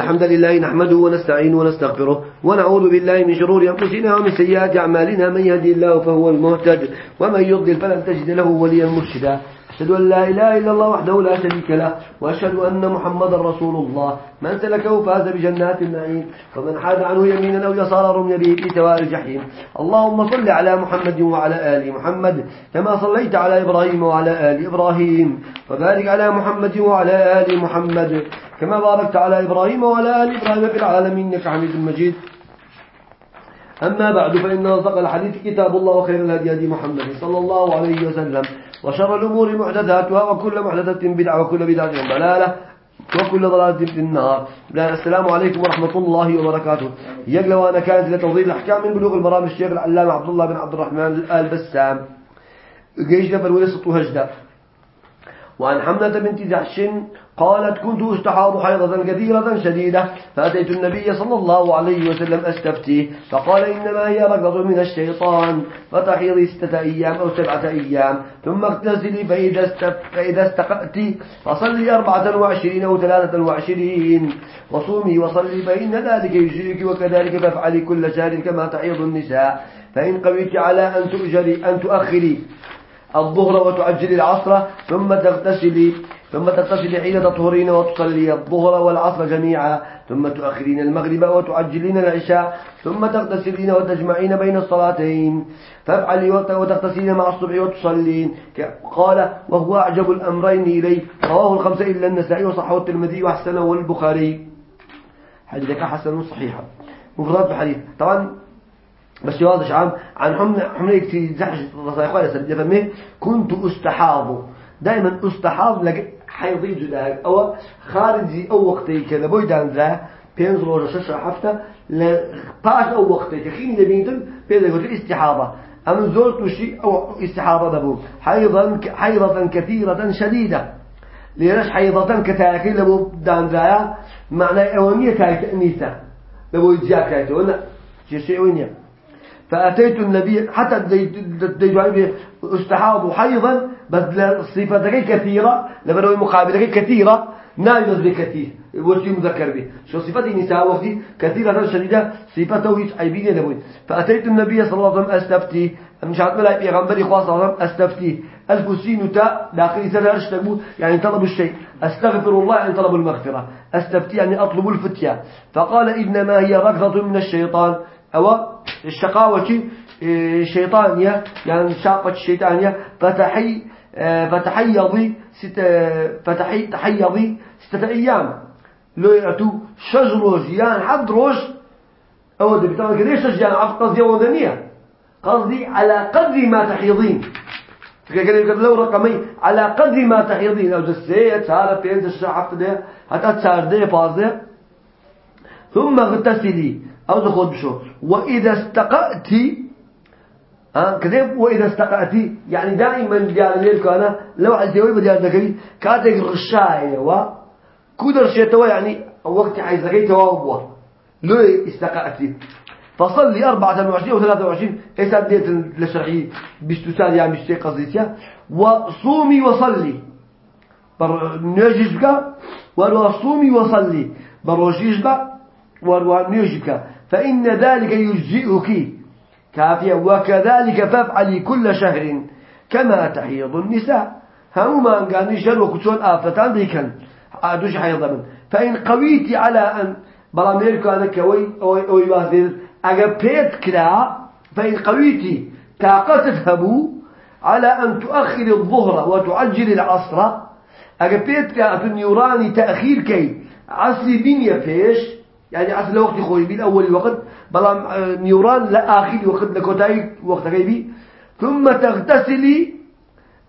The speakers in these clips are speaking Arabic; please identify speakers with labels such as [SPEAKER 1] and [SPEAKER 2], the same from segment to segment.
[SPEAKER 1] الحمد لله نحمده ونستعين ونستغفره ونعوذ بالله من شرور أنفسنا ومن سيئات أعمالنا من يهدي الله فهو المهتد ومن يضلل فلن تجد له وليا مرشدا أشهد أن لا إله إلا الله وحده لا شريك له وأشهد أن محمدا رسول الله. من سلكه فاز بجنات النعيم ومن حاد عنه يمينا أو يسارا رمي به في سواء الجحيم. اللهم صل على محمد وعلى آل محمد كما صليت على إبراهيم وعلى آل إبراهيم. وبارك على محمد وعلى آل محمد كما باركت على إبراهيم وعلى آل إبراهيم في العالمين إنك حميد مجيد. أما بعد فإن أصدق الحديث كتاب الله وخير الهدي هدي محمد صلى الله عليه وسلم. وشر الأمور محدثاتها وكل محدثة بدعة وكل بدعة ضلالة وكل ضلالة في النار. السلام عليكم ورحمة الله وبركاته. يقل وأنا كانت لتوضيح الأحكام من بلوغ المرام الشيخ العلامة عبد الله بن عبد الرحمن الآل بسام جيشنا فالوليس وهجدة وعن حملة بنت جحش قالت كنت أستحاض حيضة كثيرة شديدة فأتيت النبي صلى الله عليه وسلم أستفتيه فقال إنما هي ركضة من الشيطان فتحيضي ستة أيام أو سبعة أيام ثم اغتسلي فإذا. فإذا استقأت فصلي أربعة وعشرين أو ثلاثة وعشرين وصومي وصلي فإن ذلك يجريك وكذلك فافعلي كل شهر كما تحيض النساء فإن قويت على أن تؤجري أن تؤخري الظهر وتعجلي العصر ثم تغتسلي ثم تغتسلي حين تطهرين وتصلي الظهر والعصر جميعا. ثم تؤخرين المغرب وتعجلين العشاء. ثم تغتسلين وتجمعين بين الصلاتين. فافعلي وتغتسلين مع الصبح وتصلين. قال وهو أعجب الأمرين إلي رواه الخمسة إلا النسائي وصحه الترمذي وحسنه البخاري. حديثك حسن صحيحا مفردات الحديث. طبعا بس واضح عام. عن حمل حمل في زحش كنت أستحاض. دائما أستحاض لك حيضي جدا أو خارجي أو وقتي كذا. بوي دانزا بينز روجا شش حفته لطاش أو وقتي. تخيني دبينتن بينز قلت استحاضة. أما زرت شيء أو استحاضة دبو. حيضا حيضة كثيرة شديدة. ليش حيضة كتاكي لبو دانزايا معنى أولية كاي تأنيسة لبو يجيا كاي تقول شيء وينيا فأتيت النبي حتى دي استحاض حيضا بس صفتك كثيرة لبنوي مقابلة كثيرة نايمز بكثير. وشي مذكر به؟ شو صفة النساء؟ وقتي كثيرة شديدة. صفته هيك عيبين لبوي فأتيت النبي صلى الله عليه وسلم أستفتي. مش عارف ملاي بيغمبري خاص صلى الله عليه وسلم أستفتي. ألف سين تاء داخل سنة أشتبو يعني طلب الشيء. أستغفر الله يعني طلب المغفرة. أستفتي يعني أطلب الفتية. فقال إنما هي ركضة من الشيطان. أو الشقاوة شيطانية يعني شاقة الشيطانية. فتحي فتحيضي ست فتحي تحيضي ستة أيام. لو يأتوا شجروج يعني حد روج أو ده بتاعنا كده شج؟ يعني عف قصدي ودنية قصدي على قدر ما تحيضين. يقول لو رقمي على قدر ما تحيضين. أو جسية سارة بينز الشعب ده حتى تسار ده فازده ثم اغتسلي. أو تخد بشو. وإذا استقأت ها؟ كذب وإذا استقأت يعني دائما ديال ليلك أنا لو عزيوي بديال ذكري كاتك رشاية و كودر شيتوا يعني وقت ذكري توابوا لو استقأت فصلي 24 و 23 إيسا بديت للشرعي بستسال يعني بشتي قضيتها وصومي وصلي. نجيش بك وصومي وصلي. بروجيش بك ونيجك فإن ذلك يجزئك. كافيا وكذلك فافعلي كل شهر كما تحيض النساء. هما قال نشر وكتون آفتان ديكن. عادوش حيض من. فإن قويت على أن برامير كان كوي أو أو يوازن أجبت كلا. فإن قويت طاقة تذهبوا على أن تؤخر الظهر وتعجل العصر. أجبت كلا. النيراني تأخير كي. عصري بنيا فيش. يعني عصر لوقت خوي. بالأول وقت بلام نيوران لآخر وقت لكوتاي وقت غيبي. ثم تغتسلي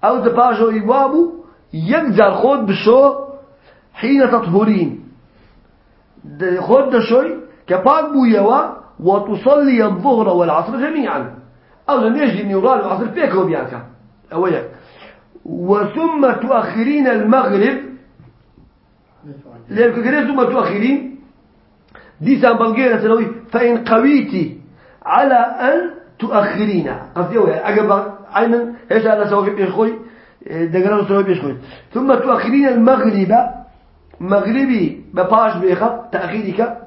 [SPEAKER 1] أو دباجو إبوابو يقدر خود بشو حين تطهرين. خود شوي كباك بويوا وتصلي الظهر والعصر جميعا. أو لم يجي النيوران والعصر فيكو بيانكا وثم تؤخرين المغرب. لأنك ثم تؤخرين. ديسان بلغينا سنوي. فإن قويتي على أن تؤخرين. قصدي هو عقب عينا إيش هذا سوى بيشخوي دقنا سوى بيشخوي ثم تؤخرين المغرب. مغربي بباش بيخا تأخيرك.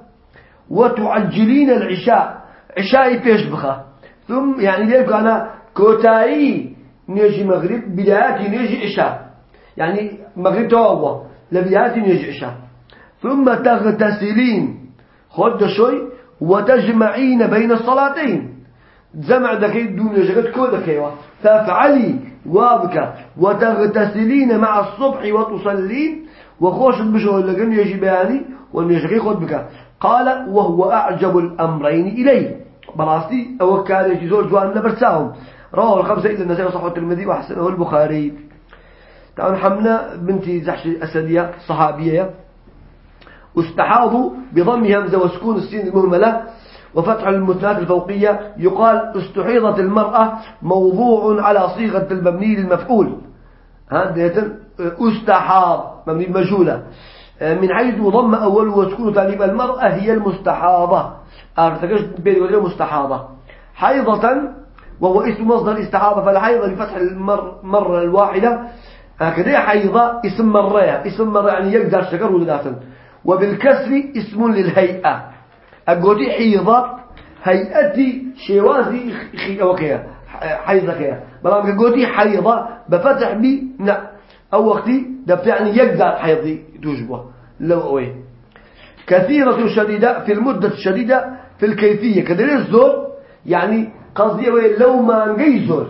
[SPEAKER 1] وتعجلين العشاء. عشاء بيش بخا. ثم يعني ليك أنا كوتاي نيجي مغرب بدايات نيجي عشاء. يعني مغرب توابا لبدايات نيجي عشاء. ثم تغتسلين. خد شوي وتجمعين بين الصلاتين جمع دكي الدنيا جغت كو دكيوا فافعلي وابك وتغتسلين مع الصبح وتصلين وخوش بشو لكن يجي بياني ونجي خد بك قال وهو أعجب الأمرين إليه براستي أو كان يجي جوان لبرساهم رواه الخمسة إلا النسائي وصحة الترمذي وحسنه البخاري. تعالوا حمنا بنتي زحش الأسدية صحابية. استحاضوا بضم همزة وسكون السين المهملة وفتح المثنات الفوقية يقال استحيضت المرأة موضوع على صيغة المبني للمفعول. استحاض مبني المجهولة من حيث ضم أول وسكون ثاني المرأة هي المستحاضة. أرتكش بين وجه مستحاضة. حيضة وهو اسم مصدر استحاضة فالحيضة لفتح المرة الواحدة. هكذا حيضة اسم مرة اسم مرة يعني يقدر شكر ولداتا وبالكسر اسم للهيئة. أقولي حيضة هيئتي شوازي خي أوكي حيضة كيا بلام أقولي حيضة بفتح بي نا أو وقتي ده يعني يقدر حيضي توجبه لو أوي. كثيرة شديدة في المدة الشديدة في الكيفية. كده الزور يعني قصدي لو ما نجي زور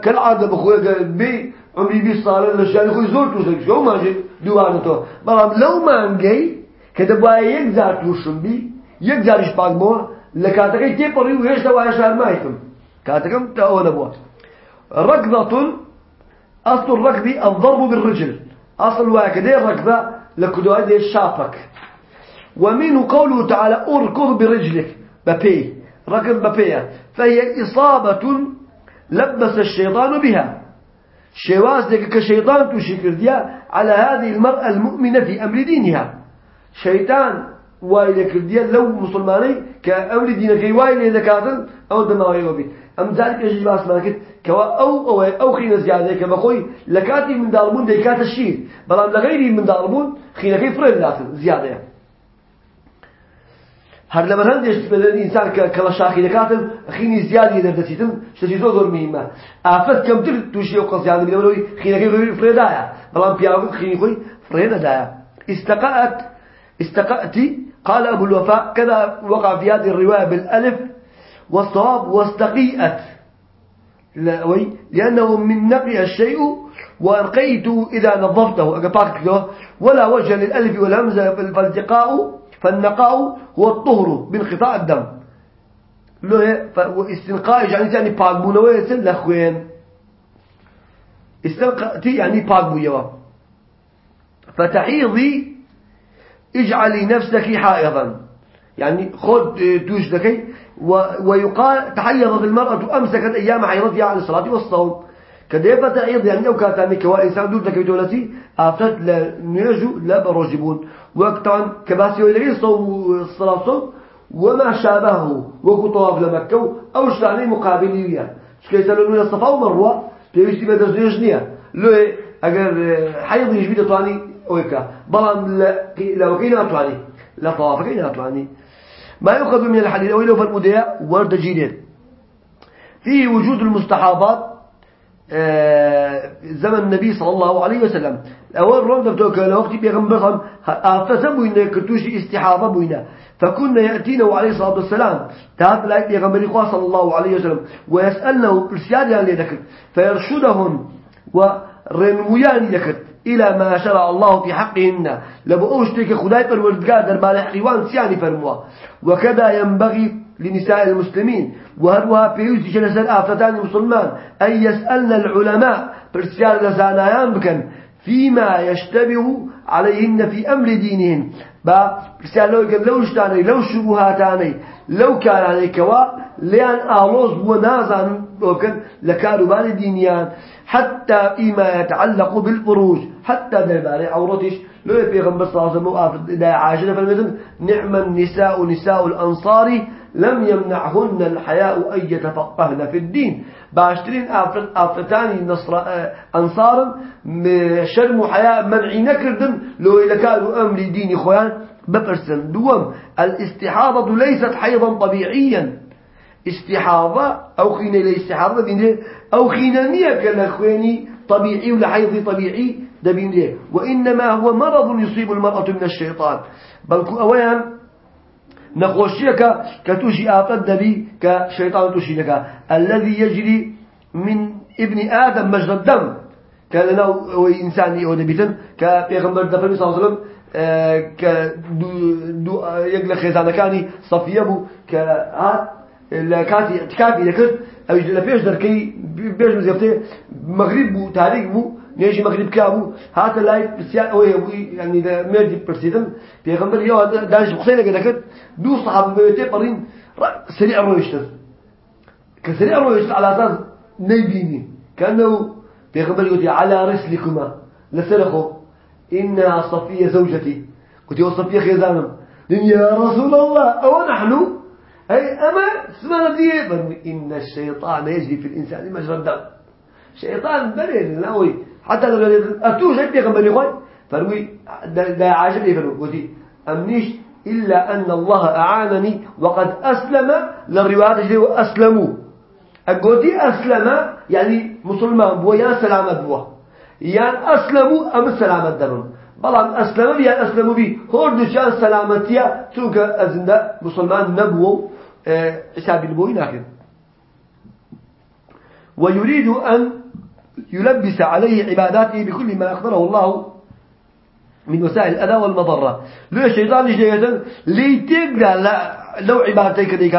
[SPEAKER 1] كالعادة بخوي بي عمري بي صار لشان خوي زور توصل شو ما جي دوانته بلام لو ما نجي كده بقى يقدر توشم بي يقدر يشبع مو لكاتك تيبري ويش دوا شهر ما يتم كاتكم تأول بوا ركضة أصل الركض الضرب بالرجل أصل واحد ركضة لكدوات الشابك ومنه قوله تعالى أركض برجلك ببي ركض ببي فهي إصابة لبس الشيطان بها شواز كشيطان تشكر ديا على هذه المرأة المؤمنة في أمر دينها. شيطان وايل كرديا لو مسلماني كأمر دينك وايل ذكاتن أو دماغي وبي. أم ذلك يجي باس ماكت كوا أو أو أو خينا زيادة كما خوي لكاتي من دارمون ديكات الشيء بلام لغيري من خينا كيف فرن لاتن زيادة؟ هر لما هندش بدل الإنسان كلا شاخي لكاتن خيني زيادة دردتيتن شتي زور زور مهمة آفت كم تر توشي وقص زيادة من أولوي خينا كيف فرن دايا بلام بياغو خيني خوي فرن دايا استقأت استقأتي قال أبو الوفاء كذا وقع في هذه الرواية بالألف والصواب واستقيئت. لأنه من نقي الشيء وأرقيت إذا نظفته. ولا وجه للألف والهمزة فالالتقاء فالنقاء هو الطهر بانقطاع الدم. واستنقاء يعني يعني باقبونا ويسن لخوين. استنقاء يعني باقبو فتحيضي اجعلي نفسك حائضا. يعني خذ توش ذكي ويقال تحيضت المرأة أمسكت أيام حيضتها عن الصلاة والصوم. كده فتحيض يعني لو كانت عندك وإنسان دور ذكي تولتي أفتت لنيجو لا بروجبون وقتا كباسي ويلغي الصوم الصلاة والصوم وما شابهه وكطواف لمكة أو شعني مقابلية. شكي يسألون الصفا ومروة بيوشتي بدرجة نية. لو أجر حيض يجبي تطواني ويكا بلان لو كينا أطلعني لا طواف كينا أطلعني ما يؤخذ من الحديث الأول فالمديع ورد جيدين فيه وجود المستحاضات زمن النبي صلى الله عليه وسلم. أول رمض بتوك لوقت بيغمبرهم أفتسموا إن كتوش استحاضة بينا فكنا يأتينا عليه الصلاة والسلام. تهات لايك بيغمبر صلى الله عليه وسلم. ويسألنه برسيادة لذكر. فيرشدهم ورنميان ذكر إلى ما شرع الله في حقهن. لبؤوشتك خداي بالوردقاء دربال حيوان سياني فرموا. وكذا ينبغي لنساء المسلمين وهروها بيوزي جلسة آفتان المسلمان أن يسألن العلماء. برسيال لزانايان بكن. فيما يشتبه عليهن في أمر دينهن. با برسيال لو يقول لو اشتاني لو شبهاتاني لو كان عليك وا لأن آلوز ونازان وكن لكاربان دينيان. حتى فيما يتعلق بالفروج حتى درباري عورتش. لو غنبر صلى الله عليه وسلم عاشنا فالمثل نعم النساء نساء الأنصار لم يمنعهن الحياء أن يتفقهن في الدين. باشترين آفتاني نصر آه، أنصارا شرم حياء منعي نكردن لو إلا كانوا أمر ديني خوان بفرسن دوم. الاستحاضة ليست حيضا طبيعيا. استحاضة أو خينة لاستحاضة بينه أو خينة نية كالخواني طبيعي ولا حيض طبيعي دبين وإنما هو مرض يصيب المرأة من الشيطان. بل أولا نخوشيك كتوشي آفد دبي كشيطان توشي لك. الذي يجري من ابن آدم مجرى الدم. كان هو إنسان هو نبيتن كبيغمبر دفرمي صلى الله عليه وسلم آه، ك دو يقل خزانة كاني صفية بو. كهات لكاتي تكافي ذكرت أو يجي لبيش دركي بيش مزيفتي مغرب بو تاريخ بو. نيجي مغرب كابو. هذا لاي بسيا أو يعني ده مردي برسيدم. بيغمبر يو دانش بخسينة ذكرت دو صحاب بيتي قرين سريع رويشتر. كسريع رويشتر على أساس نيبيني. كأنه بيغمبر يقول على رسلكما. لسلخو إنها صفية زوجتي. قلت يا صفية خيزانم يا رسول الله. أو نحن؟ أي أما سمعنا دي إن الشيطان يجري في الإنسان مجرى الدم شيطان بلين ناوي حتى لو أتوش أي بيغمبر يقول فروي دا عاجب يفرمي قلت أمنيش إلا أن الله أعانني وقد أسلم. للروايات جدي وأسلموا. أقولي أسلم يعني مسلمان بوا يا سلامة بوا يعني أسلموا أم سلامة دمهم بلان أسلموا بي أسلموا بي. هردشان سلامتيا تونك أزندا مسلمان نبوه حساب البوين آخر ويريد أن يلبس عليه عباداته بكل ما أقدره الله من وسائل الأذى والمضرة. لو الشيطان يجي ليتقدر لو عبادتك ذيك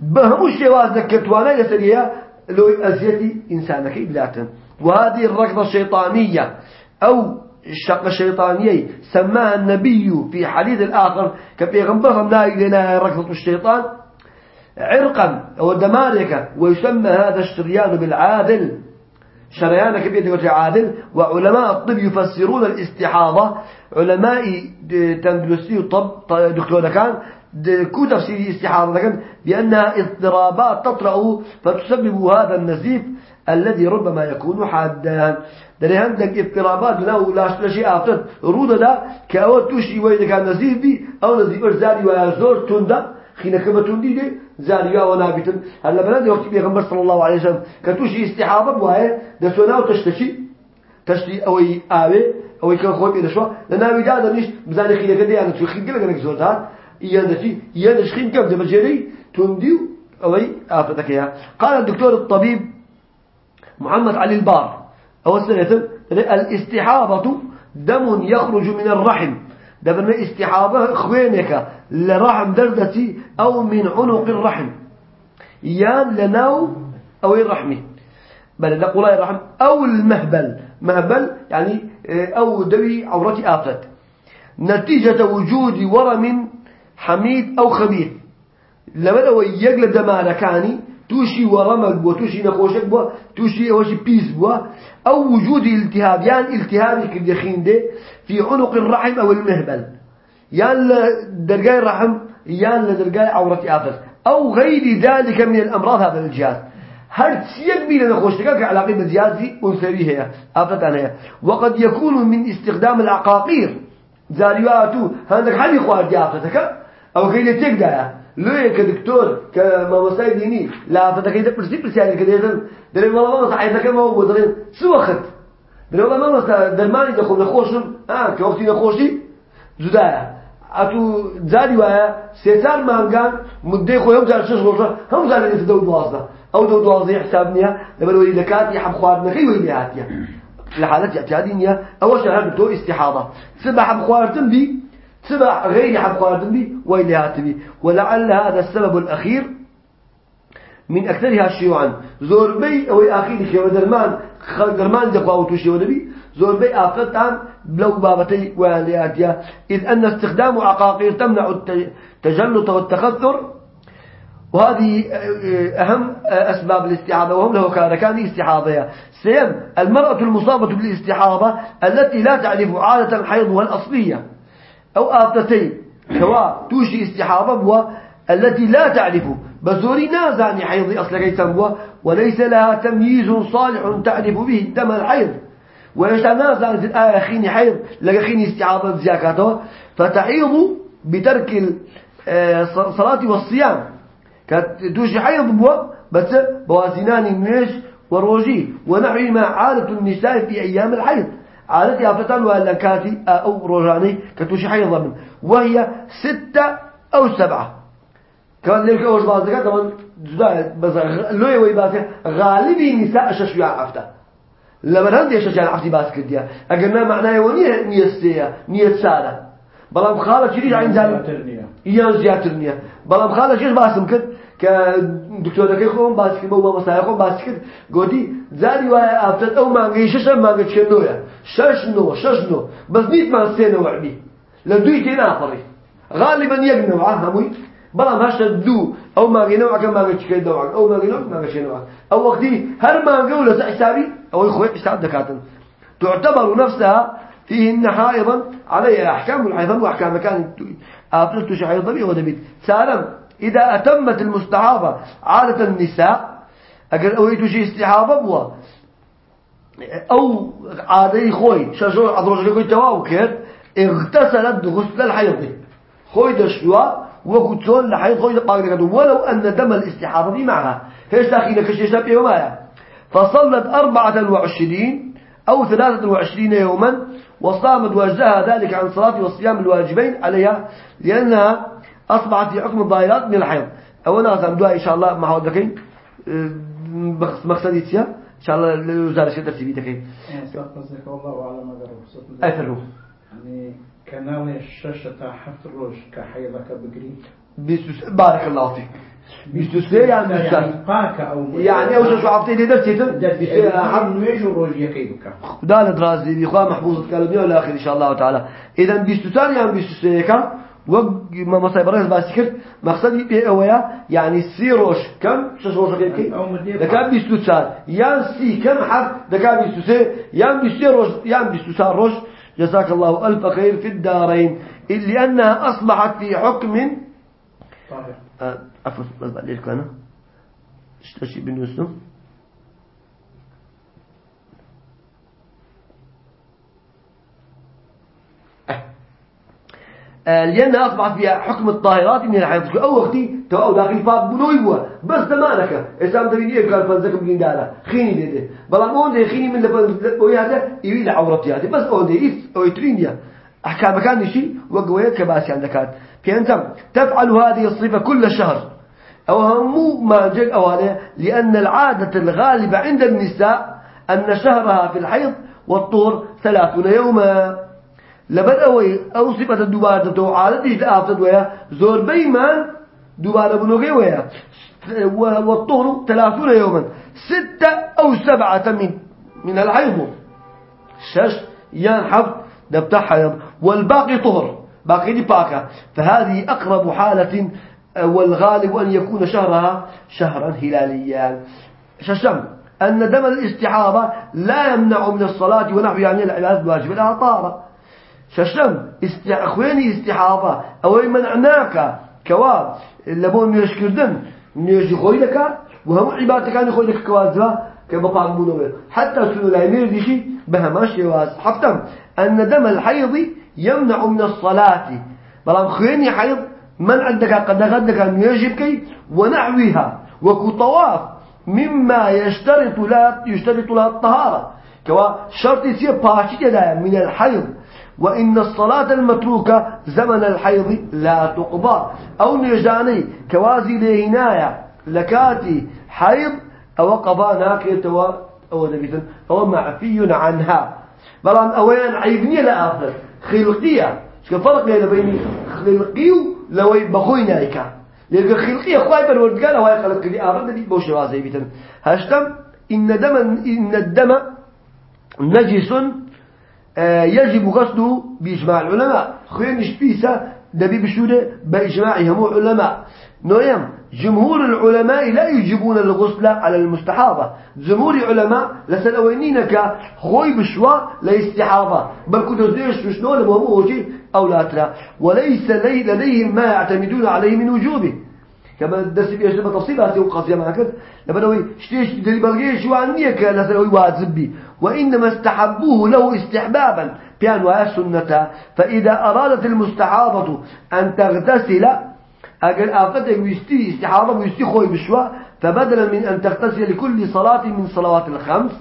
[SPEAKER 1] بهم الشواز ذكرتوانا يسريها لو أزيتي إنسانك إبلاتا. وهذه الركضة الشيطانية أو الشقة الشيطانية سماها النبي في حديث الآخر كبيغمبرهم لا إلينا ركضة الشيطان. عرقا أو دمارك ويسمى هذا الشريان بالعادل. شريان كبير عادل وعلماء الطب يفسرون الاستحاضة. علماء تندلسي الطب دكتور كان كو تفسير الاستحاضة كان بأنها اضطرابات تطرأ فتسبب هذا النزيف الذي ربما يكون حادا. دري عندك اضطرابات لا شيء آفتت رودا دا كأول توشي وإذا كان نزيف بي أو نزيف إرزاري ويزور تندا خينك بتندي دي زاريا ونابتن هلا بلاد وقت بيغمبر صلى الله عليه وسلم كتوشي استحاضة بواهي دسونا وتشتشي تشتي أوي آوي أوي كان خوي بيدا شو لناوي دا نيش بزاني خينك دي أنا تو خين قلقنك زورتها إيان دشي إيان دش خين كم دمجري تنديو أوي آفتك يا قال الدكتور الطبيب محمد علي البار. أو السنة الاستحاضة دم يخرج من الرحم. دبنا استحابة خوينك لرحم دردتي أو من عنق الرحم. يان لناو أو الرحمي بل نقول الرحم أو المهبل. مهبل يعني آه، أو دوي عورتي آفت. نتيجة وجود ورم حميد أو خبيث. لما لو يقل دماركاني توشي ورمك بوا توشي نخوشك بوا توشي أوشي بيس بوا أو وجود التهاب يعني التهاب كدخين دي في عنق الرحم أو المهبل. يان لدرجاء الرحم يان لدرجاء عورة آفس أو غير ذلك من الأمراض هذا الجهاز. هل تسيق بينا نخوشتك كعلاقة بزيادة أنثوية هي آفتان هي. وقد يكون من استخدام العقاقير. زاريواتو هندك حالي خوار دي آفتك أو غير تقدر لوی که دکتور که مامۆستای دینی لافەتەکەی دەپرسی پرسیاری کە دێتن دەڵێ وەڵا مامۆستا عیبەکەمەوە بۆ دەڵێن چ وەخت دەڵێ وەڵا مامۆستا دەرمانی دەخۆم نەخۆشم کە وەختی نەخۆشی جودایە ئەتو جاری وایە سێ چار مانگان مدەی خۆی هەم جار شش ڕۆژە هەم جار لێت دە و دوازدە ئەو دە و دوازدەی حساب نییە لەبەرەوەی لە کاتی حەب خواردنەکەی وەی لێ هاتیە لە حالەتی اعتیادی نییە ئەوەش هەر تۆ استحاضە چ بە حەب خواردن بی سبع غير حب خواردن بي ويلهات بي ولعل هذا السبب الأخير من أكثرها شيوعا زوربي أو أخير خير درمان درمان دقوا وتوشي ونبي. زوربي آفتان بلو بابتي ويلهاتيا إذ أن استخدام عقاقير تمنع التجلط والتخثر. وهذه أهم أسباب الاستحاضة. وهم له كان استحاضة سيم المرأة المصابة بالاستحاضة التي لا تعرف عادة حيضها الأصلية. أو آفتين كوا توشي استحابة بوا التي لا تعرف. بزوري نازعني حيض أصلك يتنبوا وليس لها تمييز صالح تعرف به دم الحيض. ويشتا نازعني الآية خيني حيض. لقى استعاضة زياكاته. فتحيض بترك الصلاة آه، والصيام. كتوشي حيض بوا. بس بوازنان ميش وروجي ونحو ما عادة النساء في أيام الحيض. عادتها فتن ولا كاتي أو روجاني كتوشي حيض من وهي ستة أو سبعة. كمان ليك أوش بعض ذكر طبعا جدا بس لو يوي باسه غالبي نساء شش يا عفته لما هندي شش يعني عفتي باس كديا أجرنا معناه ونيه نية سيا نية سادة. بلام خالة شريج عين زال إيان زياتر نية بلام خالة شيش باسم كد كدكتورەکەی خۆم باسی کرد بە مەسای خۆم باسی کرد. گۆتی زاری وایە ئافتەت ئەو مانگەی شەشە مانگە چێنۆیە شەش نۆ شەش نۆ بەس نیتمان سێنەوەعبی لە دوی تێ ناپەڕی غالبا یەک نەوە هەمووی. بەڵام هەشتە دوو ئەو مانگەینەوەکە مانگە چکەی دەوە ئەو مانگەینەوە مانگە شێنەوە ئەو وەختی هەر مانگە و لەسەر حسابی ئەوەی خۆی حساب دەکاتن. تعتبر نفسها فيهن حائضا عليها أحكام الحيضان وأحكام كان أفلت حيضا ودبيت سألم إذا أتمت المستحاضة عادة النساء أقل أويتو شي استحاضة بوا. أو عادي خوي شاشو عضروج لكي تواو كير اغتسلت غسل الحيض. خوي دشوا وكتون لحيض خوي دقاق ولو أن دم الاستحاضة معها هيش داخل كشيش نبيه ومايا فصلت أربعة وعشرين أو ثلاثة وعشرين يوما وصامت وجهها ذلك عن صلاة والصيام الواجبين عليها لأنها أصبحت في حكم الظاهرات من الحيض. أولا دعاء إن شاء الله مع ودكين أه، مقصديتيا إن شاء الله لوزارة شيء ترتيبي دكين
[SPEAKER 2] الله أعلم
[SPEAKER 1] أي فرمو
[SPEAKER 2] يعني كنال الشاشة الروج كحيضك بقري
[SPEAKER 1] بارك الله فيك. بيستوسي يعني
[SPEAKER 2] يعني قاكا أو
[SPEAKER 1] يعني أو شو عفتي دي درتي
[SPEAKER 2] تن عم نيجو روج يكيدك
[SPEAKER 1] خدا دراسي بيخوا محفوظ كلامي ولا آخر إن شاء الله تعالى إذا بيستوسان يعني بيستوسي كا وما مصايب رئيس باسكر مقصدي بيه اويا يعني سي روش كم شش روش كي دكا بيستو تسار يان سي كم حرف دكا بيستو سي يان بيستو روش يان بيستو سار روش. جزاك الله ألف خير في الدارين لأنها أصبحت في حكم كان لأن أصبحت فيها حكم الطاهرات من الحيض أو وقتي تو داخل فاب بنوي بس زمانك إسلام تبيني إيه قال فنزك بلين دالا؟ خيني ديده. بلا مون ده خيني من لفن هذا يويل عورتي هذا بس أون ده إيس أو يترينيا أحكام كان شيء وقوية كباسي عندك فأنت تفعل هذه الصفة كل شهر. أو هم ما جاء أولا لأن العادة الغالبة عند النساء أن شهرها في الحيض والطور ثلاثون يوما. لبر أوي أو صفة دوبارة تو عادتش لآفتد ويا زور بيمان دوبارة بنوغي ويا. والطهر ثلاثون يوما. ستة أو سبعة من من الحيض. شش يان حفظ دبتا حيض. والباقي طهر. باقي دي باكا فهذه أقرب حالة والغالب أن يكون شهرها شهرا هلاليا. ششم أن دم الاستحاضة لا يمنع من الصلاة ونحو يعني العبادة الواجب لها طارة. ششم خويني استحاضة أو منعناك كوا لبون نيش كردن نيش خوي لك وهم عبادتك كان خوي لك كوازها كبقى منور حتى سنو لا يمير ديشي بها ماشي واز حفتم أن دم الحيض يمنع من الصلاة. بلام خويني حيض من عندك قد غدك أن يجبك ونحوها. وكطواف مما يشترط لا يشترط لها الطهارة. كوا شرط يصير باشي من الحيض. وإن الصلاة المتروكة زمن الحيض لا تقضى أو نجاني كوازي لهنايا لكاتي حيض أو قضاء ناكية أو دبيتن أو معفي عنها. بلان أوين عيبني لآخر خلقية. شو فرق بين خلقي لو بخوي نايكا. لأن خلقية خواي بالوردقال هو خلق لي آخر دي بوش وازي بيتن. هشتم. إن دم إن الدم نجس آه، يجب غسله بإجماع العلماء. خير نشبيسة دبي بشودة بإجماعهم علماء. نويم. جمهور العلماء لا يجبون الغسل على المستحاضة. جمهور العلماء لسلوينينك خوي بشوا لاستحاضة. بل كنت ديش بشنو لمهم أو لا ترى. وليس لديهم ما يعتمدون عليه من وجوبه كما درس بيش لما تفصيلات وقاسية معك. لما شتيش دليل بلغيش وعنية كالسل واجب بي وإنما استحبوه له استحبابا. بيان وآية سنة. فإذا أرادت المستحاضة أن تغتسل أجل آفتك ويستي استحاضة ويستي خوي بشوى فبدلا من أن تغتسل لكل صلاة من صلوات الخمس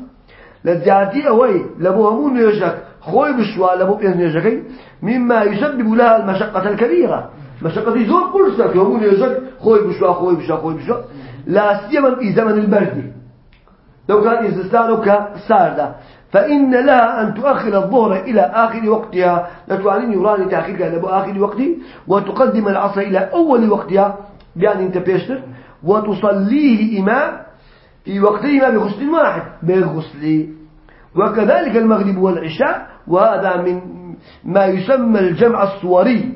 [SPEAKER 1] لزيادتي أوي لبو همون يجك خوي بشوى لبو بإذن يجكي مما يسبب لها المشقة الكبيرة. مشقة زور قرصة همون يجك خوي بشوى خوي بشوى خوي بشوى. لا سيما في زمن البرد. لو كان إزستانك ساردة. فإن لها أن تؤخر الظهر إلى آخر وقتها. لا تعني يراني تأخيرها إلى آخر وقته وتقدم العصر إلى أول وقتها. بأن أنت بيشتر. وتصليه إمام في وقتهما بغسل واحد. بغسل وكذلك المغرب والعشاء. وهذا من ما يسمى الجمع الصوري.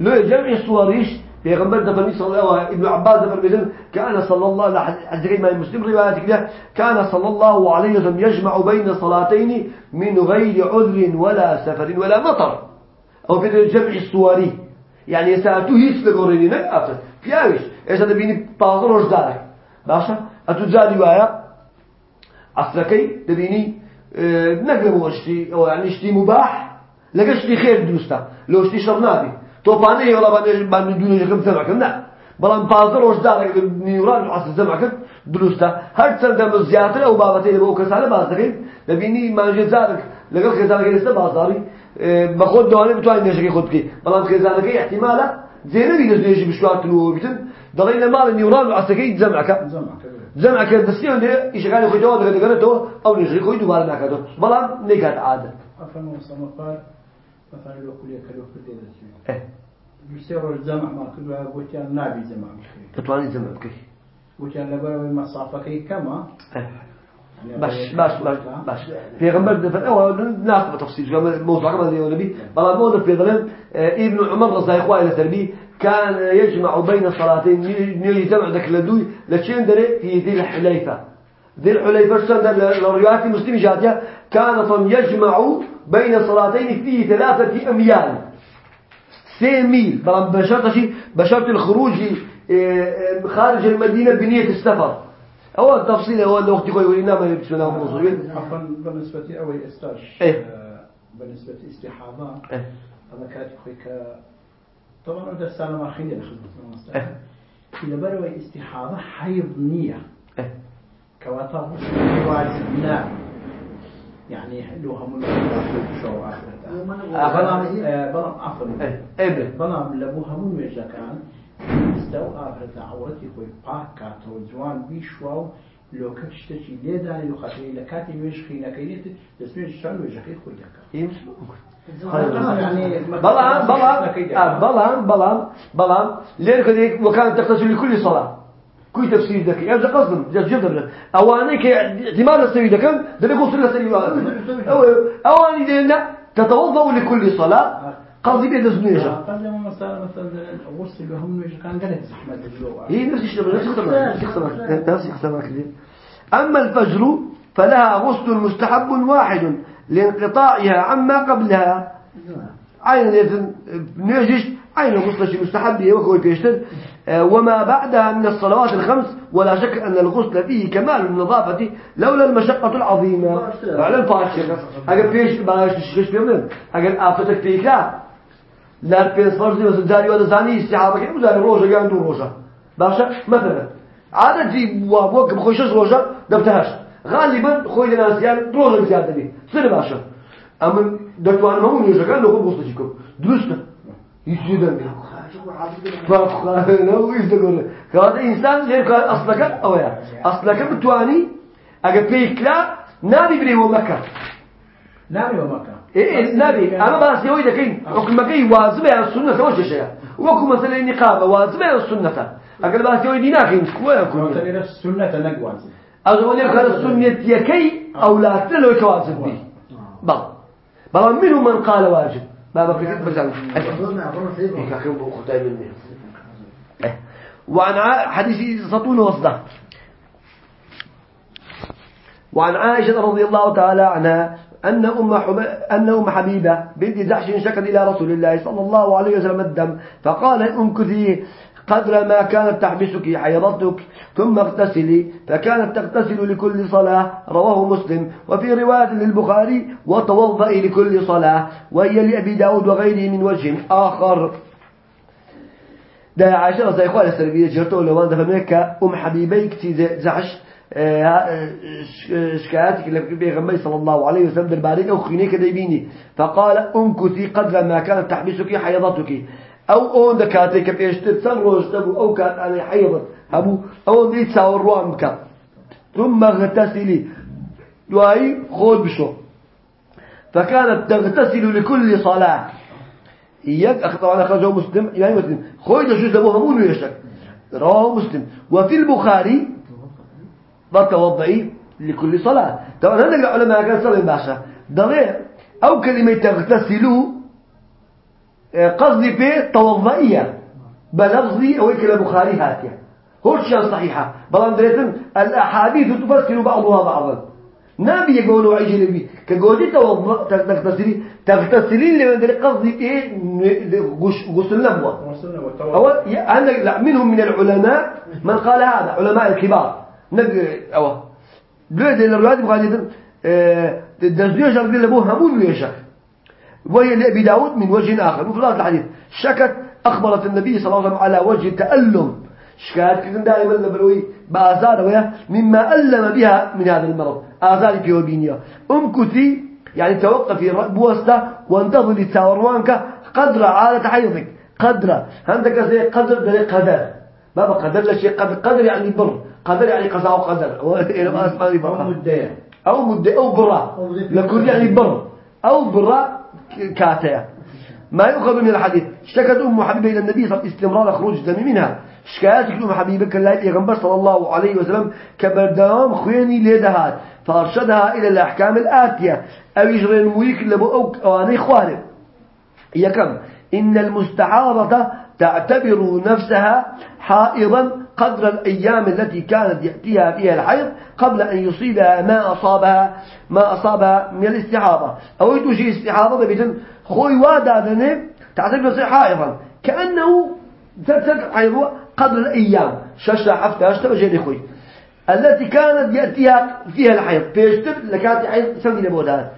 [SPEAKER 1] لو جمع الصوريش پیغمبر دفرمی صلى الله ابن عباس دفرمی كان صلى الله عليه ما مسلم روايات كده كان صلى الله عليه وسلم يجمع بين صلاتين من غير عذر ولا سفر ولا مطر. أو في الجمع الصوري يعني ساعته هيس لقوريني نك في إيش هذا بيني بازر وجدارك باشا؟ أتجاري رواية أصلكي تبيني نقل وشتي أو يعني اشتي مباح لقشتي خير دوستا. لو اشتي شرنابي تۆپانەی وڵا دوێژەکەم سەرەکەم نا بەڵام پازە ڕۆژدارێک نیوران حس زەمەکەت دروستە هەر چەندە زیاتر ئەو بابەتەی بۆ کەسانە باز دەکەین دەبینی مانژێ جارێک لەگەڵ خێزانەکەی لەسەر بازاری بە خۆت دەوانێت بتوانین نێژەکەی خۆت بکەیت بەڵام خێزانەکەی احتیمالە زێنەوی لە نێژی بشوارتنەوە بتن دەڵێن لە ماڵی نیوران و عسەکەی جەمعەکە جەمعەکە دەستیەوە لێ ئیشەکانی خۆیەوە دەگەدەگەنێتەوە ئەو نێژەی خۆی دووبارە ناکاتەوە بەڵام نێکات عادە
[SPEAKER 2] مثلا لو كل يكلو كل ده يصير الجمع ما كل قوتيان نابي جمع
[SPEAKER 1] تتواني جمع بكي.
[SPEAKER 2] قوتيان لبا مسافة كي كما؟
[SPEAKER 1] باش باش باش باش. في غمر دفن أو ناس بتفصيل. موضوع كما زي النبي بلا في ظلم ابن عمر رضي الله عنه تربي كان يجمع بين صلاتين يجمع ذاك لدوي لشين دري في ذي الحليفة. ذي الحليفة سند لروايات مسلم جاتيا كان طم يجمع بين صلاتين فيه ثلاثة أميال. سي ميل. بلان بشرط شيء بشرط الخروج آه، خارج المدينة بنية السفر. أو التفصيل هو الوقت يقول إنما يبسونا
[SPEAKER 2] موصولين عفوا بالنسبة أول إستاش
[SPEAKER 1] إيه.
[SPEAKER 2] آه، بالنسبة استحاضة
[SPEAKER 1] إيه.
[SPEAKER 2] هذا كاتب خويك طبعا هذا السنة ما إيه. إذا بروا إستحاضة حيض نية إيه كواتا واجب نعم يعني حلوها من شو آخرتها بلام بلام عفوا.
[SPEAKER 1] إيه
[SPEAKER 2] بلام لبوها من وجه كان استو آخرتها عورتي خوي باكا توجوان بيشواو لو كشتشي ليداني لو خاطري لكاتي ويش خينا كينيت بس مش شان وجه خي خوي دكا
[SPEAKER 1] بلام بلام بلام بلام بلام ليه كوي تفسير ذكي أنا قصدم جد جد أواني كاعتماد السوي ذكم ده بيقول سنة سوي أو أواني لنا تتوضأ لكل صلاة. قصدي بيد زنيجة
[SPEAKER 2] قصدي مثلا مثلا غسل لهم كان قالت زحمة الجو
[SPEAKER 1] هي نفس الشيء نفس الخدمة نفس الخدمة أما الفجر فلها غسل مستحب واحد لانقطاعها عما قبلها. عين نيجش عين غسل مستحب وكوي بيشتد وما بعدها من الصلوات الخمس ولا شك أن الغسل فيه كمال النظافة لولا المشقة العظيمة. على الفاشر أقل بيش باش تشكش بيمن أقل آفتك فيك لا بيش فرزي بس داري ولا زاني استحابة كيف داري روجة قاعد دور روجة. باشا مثلا عادة جيب وابوك بخوشش روجة دبتهاش. غالبا خوي الناس روجة بزيادة دي. سنة باشا. أما دكتور ما هو يوجد كان لو كنت بوستيكم درسته يسجدن فخانه يسجدن هذا إنسان غير أصلك أو يا؟ أصلك بتواني؟ أجا بيكلا نبي بري ومكة
[SPEAKER 2] نبي ومكة
[SPEAKER 1] إيه نبي. أنا بس يويد كين وكل ما جاي واجب على السنة وش شيء وكل مثلا النقابة واجب على السنة. أقل بس يويد ناكين كويا كويا
[SPEAKER 2] مثلا السنة نجواز
[SPEAKER 1] أقول لك هذا السنة يكي أو لا تلو كواجب بي. بل. بل منهم من قال واجب. وعن حديث سطون وصده وعن عائشة رضي الله تعالى عنها أن أم, حب... أن أم حبيبة بنت جحش شكت إلى رسول الله صلى الله عليه وسلم الدم فقال امكثي قدر ما كانت تحبسك حيضتك ثم اغتسلي فكانت تغتسل لكل صلاة رواه مسلم. وفي رواية للبخاري وتوضئي لكل صلاة وهي لأبي داود وغيره من وجه آخر. ده رضي الله عنها السلبية جرته لو أنا فهمك أم حبيبي كتير زعش شكاياتك اللي بيغمبي صلى الله عليه وسلم دربارين أو خينيك ديبيني فقال أمكثي قدر ما كانت تحبسك حيضتك أو أون دكاتك بيشتر تسروج تبو أو كانت أنا حيضت أبو أو دي تساور روامك ثم اغتسلي دواي خود بشو. فكانت تغتسل لكل صلاة. إياك طبعا أخرجه مسلم يعني مسلم. خوي ده شو زبوه همون ويشك رواه مسلم. وفي البخاري بتوضعي لكل صلاة. طبعا هذا العلماء كان صلى باشا ضريع أو كلمة تغتسلوا قصدي في توضعية بلفظي أو كلمة بخاري هاتية. هو الشيء صحيحة بلان دريتن الأحاديث تفسر بعضها بعضا. نبي يقولوا عيش نبي كجودي توضع تغتسلي. تغتسلين لمن دري قصدي إيه غسل نبوة أول عندك منهم من العلماء من قال هذا علماء الكبار. نبي أوه. بلاد الروايات مقالدة الدزوية شرط اللي بوه همون ويشك وهي لأبي داود من وجه آخر. وفي الحديث شكت أخبرت النبي صلى الله عليه وسلم على وجه تألم شكات كذن دائما لبروي بآثار ويا مما ألم بها من هذا المرض. آثار في وبينيا أمكثي يعني توقفي بوسطة وانتظري تاوروانك قدر عادة حيضك قدر. عندك زي قدر دلي قدر. بابا قدر لشيء قدر قدر يعني بر. قدر يعني قضاء وقدر. أو مدة. أو مدة. أو برا لكل يعني بر. أو برا كاتيا ما يؤخذ من الحديث. اشتكت أم حبيبة إلى النبي صلى الله عليه وسلم استمرار خروج الدم منها. شكاياتك أم حبيبة كلا يغنبر صلى الله عليه وسلم كبردام خويني ليدهات فأرشدها إلى الأحكام الآتية. أو يجري المويك لبو أو أواني خوارب هي كم؟ إن المستعارة تعتبر نفسها حائضا قدر الأيام التي كانت يأتيها فيها الحيض قبل أن يصيبها ما أصابها ما أصابها من الاستحاضة. أو يتوشي استحاضة بيتن خوي وادا ذنب تعتبر نفسها حائضا. كأنه تتسك حيض قدر الأيام. شاشة حفتة أشتبه جيني خوي التي كانت يأتيها فيها الحيض. فيشتب لكانت حيض سنين بودات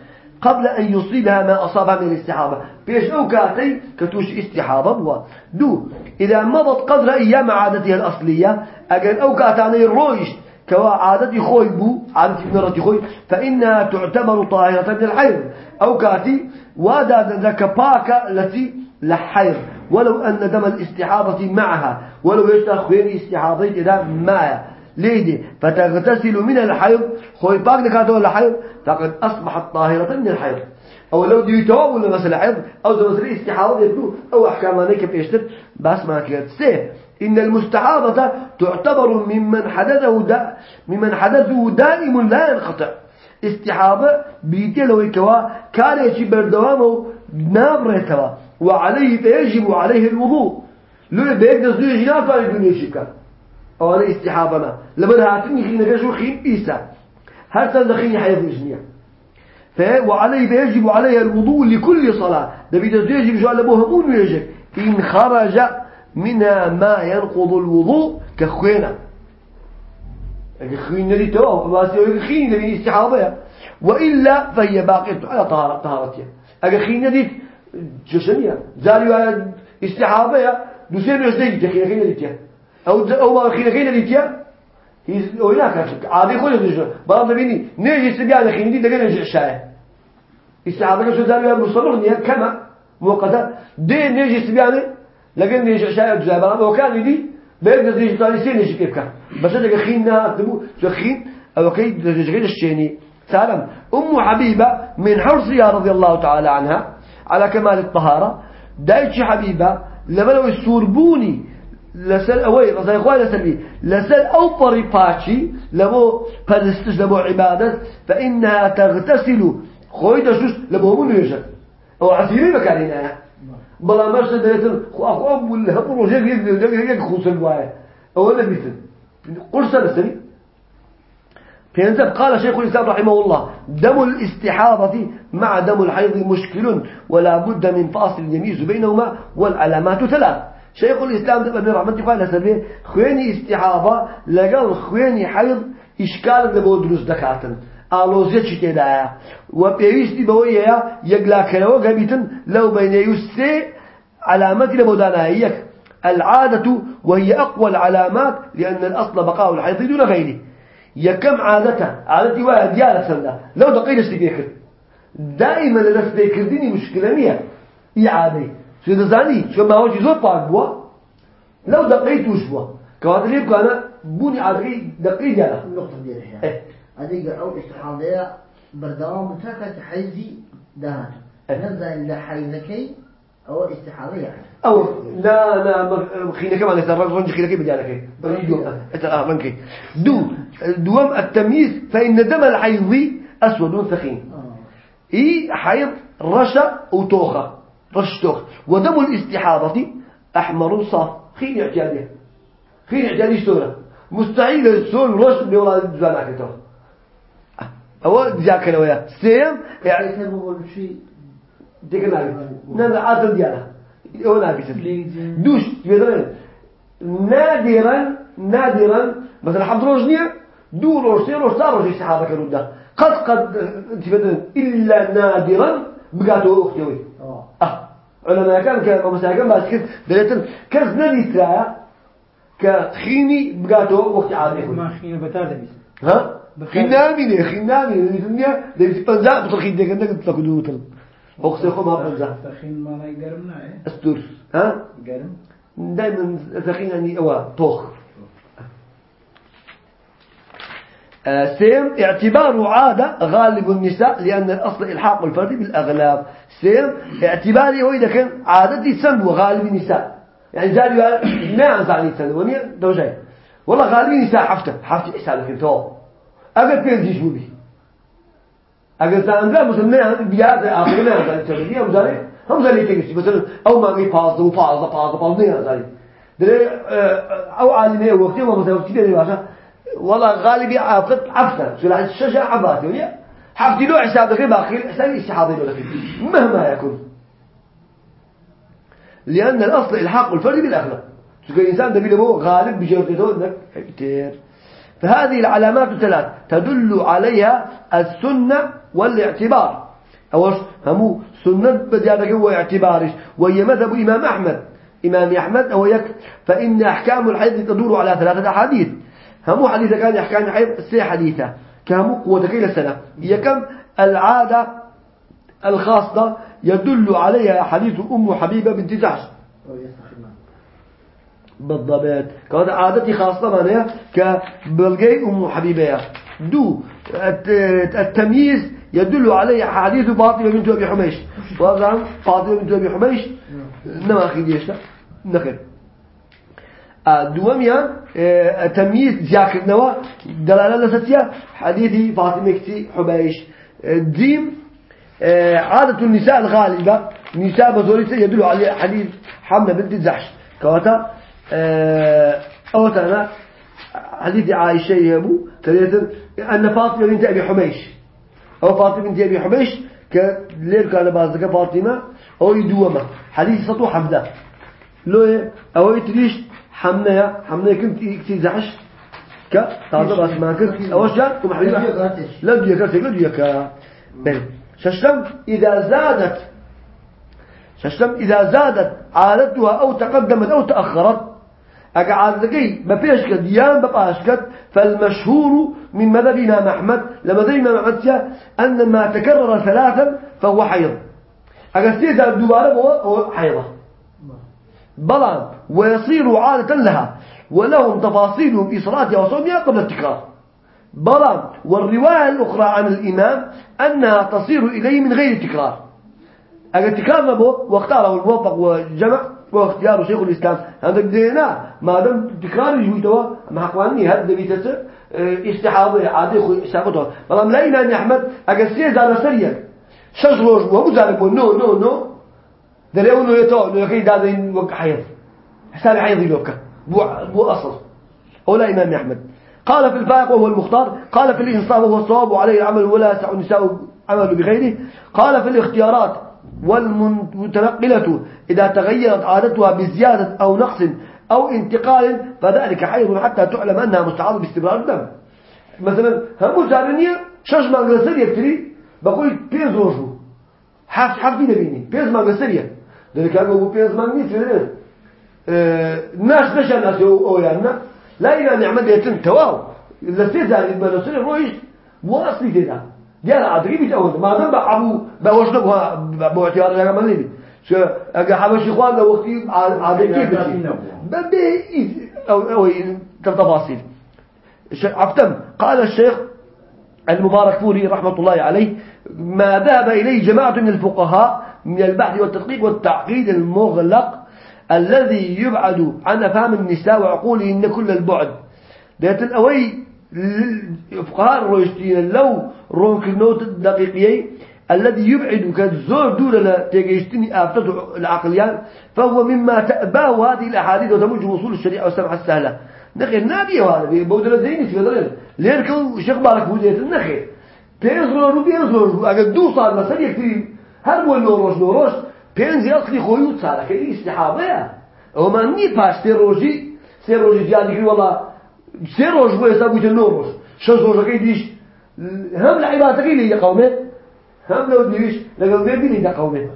[SPEAKER 1] قبل أن يصيبها ما أصابها من الاستحاضة بيش أو كاتي كتوش استحاضة بوا. دو إذا مضت قدر أيام عادتها الأصلية أجل أو كاتاني الرويش كوا عادتي خوي بو عادتي مرتي خوي فإنها تعتبر طاهرة من الحيض أو كاتي وادا ذاك باكا التي لحيض. ولو أن دم الاستحاضة معها ولو يشتخوين استحاضة إذا ما ليدي. فتغتسل من الحيض. خوي باك دكاتو الحيض فقد أصبحت طاهرة من الحيض. أو لو دي تواب ولا مثلا حيض أو زي مثلا استحاضة يبدو أو أحكام نيك بيشتر. بس ما كانت. سه إن المستحاضة تعتبر ممن حدثه دا ممن حدثه دائم لا ينقطع. استحاضة بيتي لو يكوا. كان يجي بردوامه نابرتوا وعليه فيجب عليه الوضوء. لو بيقدر يجي نافع الدنيا شكا. أو أنا استحاضنا لما هاتني خين رجل خين إيسا هل تندخيني حيث إجنية وعليه يجب عليها الوضوء لكل صلاة. ده يجب جو على بوهمون ويجب إن خرج منها ما ينقض الوضوء كخوينة خين اللي تواه واسي خين اللي استحاضة وإلا فهي باقية على طهارة طهارتها أجا خين دي جشنية زالوا استحاضة دوسين يستيجي تخين خين اللي أو أو خين خين اللي تيا هناك عادي خوش تجوا بعض بيني نيجي سبيان خين دي دقنا نرجع شاي استحاضة شو زالوا مصلون نيا كما؟ موقتا دي نيجي سبيان لكن نيجي شاي جزاء بعض وكان دي بيقدر يجي طالع سين يجي كيف كان؟ بس هذا خيننا تبو خين أو كي تجري الشيني سألم أم حبيبة من حرصها رضي الله تعالى عنها على كمال الطهارة. دايتش حبيبة لما لو لسل أوي رضي الله لسلبي لسل أو باشي لبو پرستش لبو عبادة فإنها تغتسل. خوي دشوش لبو من يجد أو عسيري بكارينا بلا مرسل دلتن خو أخو أبو اللي هبو رجيك يك يك خوص الواية أو أنا بيتن قرصة لسلي فينزل قال شيخ الإسلام رحمه الله دم الاستحاضة مع دم الحيض مشكل ولا بد من فاصل يميز بينهما والعلامات ثلاث. شيخ الإسلام ابن رحمة الله لسبه خويني استحابة لقال خويني حيض إشكال لبو دروس دكاتن. ئالۆزیە چی تێدایە و پێویستی بەوەیە یەکلاکەرەوە گەبیتن لەو بینەی سێ علامەتی العادة وهي أقوى العلامات لأن الأصل بقاء الحيض دون غيره يكم عادته عادتي واحد ديالة سنة لو دقيقة استبيكر دائما لنسبيكر ديني مشكلة مية هي عادي شو دزاني شو ما هو جزء باق بوا لو دقيقة وش بوا كواد ليه كان بوني عادي دقيقة ديالة
[SPEAKER 3] النقطة ديالها إيه. هذه أو استحاضية بردوام متاكة حيزي دهات إيه. نزل لحيزكي أو استحاضية يعني
[SPEAKER 1] أو لا لا خينك ما نسر رنج خينك بريدو آه رنج دو دوام التمييز فإن دم الحيض أسود ثخين آه. إي حيض رشا وتوخة رش توخ ودم الاستحاضة أحمر صاف خين اعتياديه خين اعتيادي سورة مستحيل السور رش بولا توخ هو ذاكر ويا سيم؟
[SPEAKER 3] يعني هو شيء
[SPEAKER 1] ديكنا نعم عادل ديالها هو نابيس دوش يدرن نادرا نادرا. مثلا حمد روجنيا دو روج سي روج صار روج الصحابة كانوا ده قد قد تفدن إلا نادرا. بقاتوا أختوي آه علماء كان كمسائل كان بس كذا دلتن كذا نادي ترى كخيني بقاتوا وقت عادي.
[SPEAKER 2] ما خيني بتاعه
[SPEAKER 1] ها؟ خنامي خنامي الدنيا ده بتنزع بتخيد ده كده تلاقوا دوتل أقصى خو ما بنزع
[SPEAKER 2] ثخين ما لا يقرمنا إيه؟
[SPEAKER 1] استور ها؟
[SPEAKER 2] قرم.
[SPEAKER 1] دائما ثخين يعني أوا طوخ آه، سيم اعتبار عادة غالب النساء لأن الأصل إلحاق الفرد بالأغلاب سيم اعتباري هو إذا كان عادتي سن وغالب النساء. يعني زاري ما أنزعني سن وني دوجاي والله غالب النساء حفتة حفتة حسابك انت ئەگەر پێنجیش بووبی ئەگەر زانرا مسلمان بیاد ئاخر نازانی چەندی ئەو زارێ هەم زاری تێگەشتی بەسەر ئەو مانگەی پازدە و پازدە پازدە پازدە نازانی درێ ئەو عالمێ وەختی وە مەسەر وەختی دێ باشە والله غالبي عافت عفتا شو الشجع عباتي ويا. حفتي له حساب دخيل باخير حساب استحاضي له مهما يكون لأن الأصل إلحاق الفرد بالأخلاق. شو الإنسان دبي له غالب بجوزته إنك كتير فهذه العلامات الثلاث. تدل عليها السنة والاعتبار. أوش همو سنة بديانك هو اعتبارش. وهي مذهب إمام أحمد. إمام أحمد أو يك فإن أحكام الحيض تدور على ثلاثة أحاديث. همو حديث كان أحكام الحيض سي حديثة. كهمو قوة كيل السنة هي كم؟ العادة الخاصة يدل عليها حديث أم حبيبة بنت جحش. بالضبط. كهذا عادتي خاصة معناها كبلغي أم حبيبة. دو التمييز يدل عليه حديث فاطمة بنت أبي حميش. فاطمة بنت أبي حميش. نما خديش نخر آه، دواميا آه، تمييز زياكر نوا دلالة لستيا حديث فاطمة كتي حبيش آه، ديم عادة النساء الغالبة. نساء بزورية يدل عليه حديث حمد بنت زحش كواتا آه، أو تانا حديث عائشة يهبو كذلك أن فاطمة بنت أبي حميش أو فاطمة بنت أبي حميش كليل كان بازك فاطمة أو يدوما حديث سطو حمزة. لو أو يتريش حمنا حمنا كنت كتير زعش. ك بس ما كنت أوش جان كم حبيبي؟ لا ديك لا ديك بل ششلم إذا زادت ششلم إذا زادت عادتها أو تقدمت أو تأخرت أقعد ببيش كد يان بباش كد فالمشهور من مذهب إمام أحمد لمذهب إمام أحمد أن ما تكرر ثلاثا فهو حيض. أقعد سيدا الدبارة هو حيضة. بلان. ويصير عادة لها. ولهم تفاصيل في صلاتها وصومها قبل التكرار. بلان والرواية الأخرى عن الإمام أنها تصير إليه من غير تكرار أقعد تكرار نبو واختاره الموفق وجمع واختيار شيخ الإسلام. هذا بدينا ما دام تكرار يجوتوا مع أخواني هذا بيتس آه، استحاضة عادي خو ساقطه والله لا إمام أحمد أجسيه زار سريع. شش روج وهو بقول نو نو نو. نو يتو نو كي دادين وق حساب حيض يلوك بو أصل. ولا إمام أحمد. قال في الفائق وهو المختار قال في الإنصاف وهو الصواب وعليه العمل ولا يسع النساء عمل بغيره. قال في الاختيارات والمتنقلة إذا تغيرت عادتها بزيادة أو نقص أو انتقال فذلك حيض حتى تعلم أنها مستعاضة باستمرار الدم. مثلا هم جارنية شش ما قصر يكتري بقول بيز روجو حف حفي نبيني بيز ما يك ذلك أقول بيز ما نيت ناس نشأ ناس أو يعني لا إله نعمة يتم تواو. لسيزاري بنصير رويش واصلي كده ديال عادي بيت أول. ما دام بعبو بوش نبغى باعتبار يا جماعة ليه شو أجا حبش إخواننا وقتي عادي كيف بدي أو أو تفاصيل عفتم. قال الشيخ المبارك فوري رحمة الله عليه ما ذهب إليه جماعة من الفقهاء من البحث والتدقيق والتعقيد المغلق الذي يبعد عن أفهام النساء وعقولهن كل البعد. ديت الأوي فقهاء الرويشتين لو رونك النوت الدقيقية الذي يبعد كالزور دولة تيجيشتني آفتته العقليان فهو مما تأباه هذه الأحاديث وتمج وصول الشريعة والسمعة السهلة. نخير نابي هذا بودر الدين في ذلك ليركو شيخ بارك بوديت النخير بينزلوا بينزلوا أجد دو صار مثلا يكتب هل مو نوروش نوروش بينزل أصلي خويوت صار كذي استحابة وما ني باش سيروجي سيروجي جاني والله سيروج بو يسابو نوروش شو زوجك يديش هم لعباتك اللي قومه هم لو ديش لقد بيبي لي قومه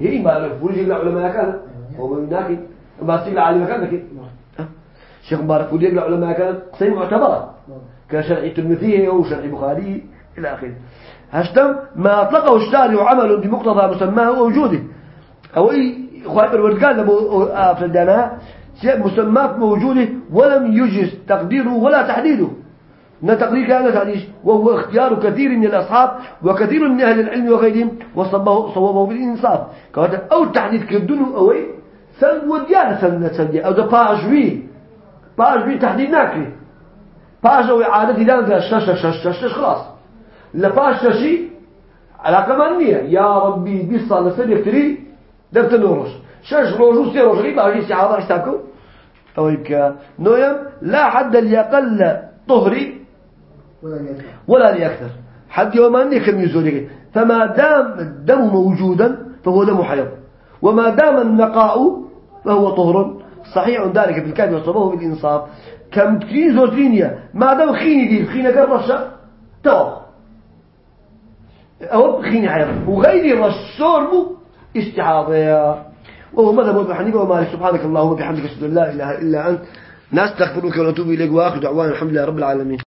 [SPEAKER 1] هي ما فرج العلماء كان هو من هناك ما سيل عالم كان كده شيخ مبارك فودي العلماء كانت قصة معتبرة كشرع الترمذي أو شرع البخاري إلى آخره هشتم ما أطلقه الشارع عمل بمقتضى مسماه ووجوده. أو أي خايب الورد قال لما أفردنا مسمات موجوده ولم يجز تقديره ولا تحديده. ان تقدير كان تعديش وهو اختيار كثير من الأصحاب وكثير من أهل العلم وغيرهم وصوبه صوبه بالإنصاف. كواتا أو تحديد كدنه أوي سن وديان سن سن أو ده باجوي باجوي تحديد ناكري. باجوي عادة دان شش شش شش لباش ششي علاقة منية يا ربي بيصل لسن يكتري دبت نورش شش روجو سي روجري باجي سي عارض حسابكم أويك نويم لا حد ليقل طهري ولا لأكثر حد يوم كم يزوري فما دام الدم موجودا فهو دم حيض. وما دام النقاء فهو طهر. صحيح ذلك في الكافي وصبه بالإنصاف. كم زوترينيا ما دام خيني دي خيني قرشة توخ. أو خيني حيض وغير الشرب استحاضة وهو مذهب ابن حنيفه ومالك سبحانك اللهم وبحمدك أشهد أن لا إله إلا أنت. نستغفرك ونتوب إليك وآخر دعوانا الحمد لله رب العالمين.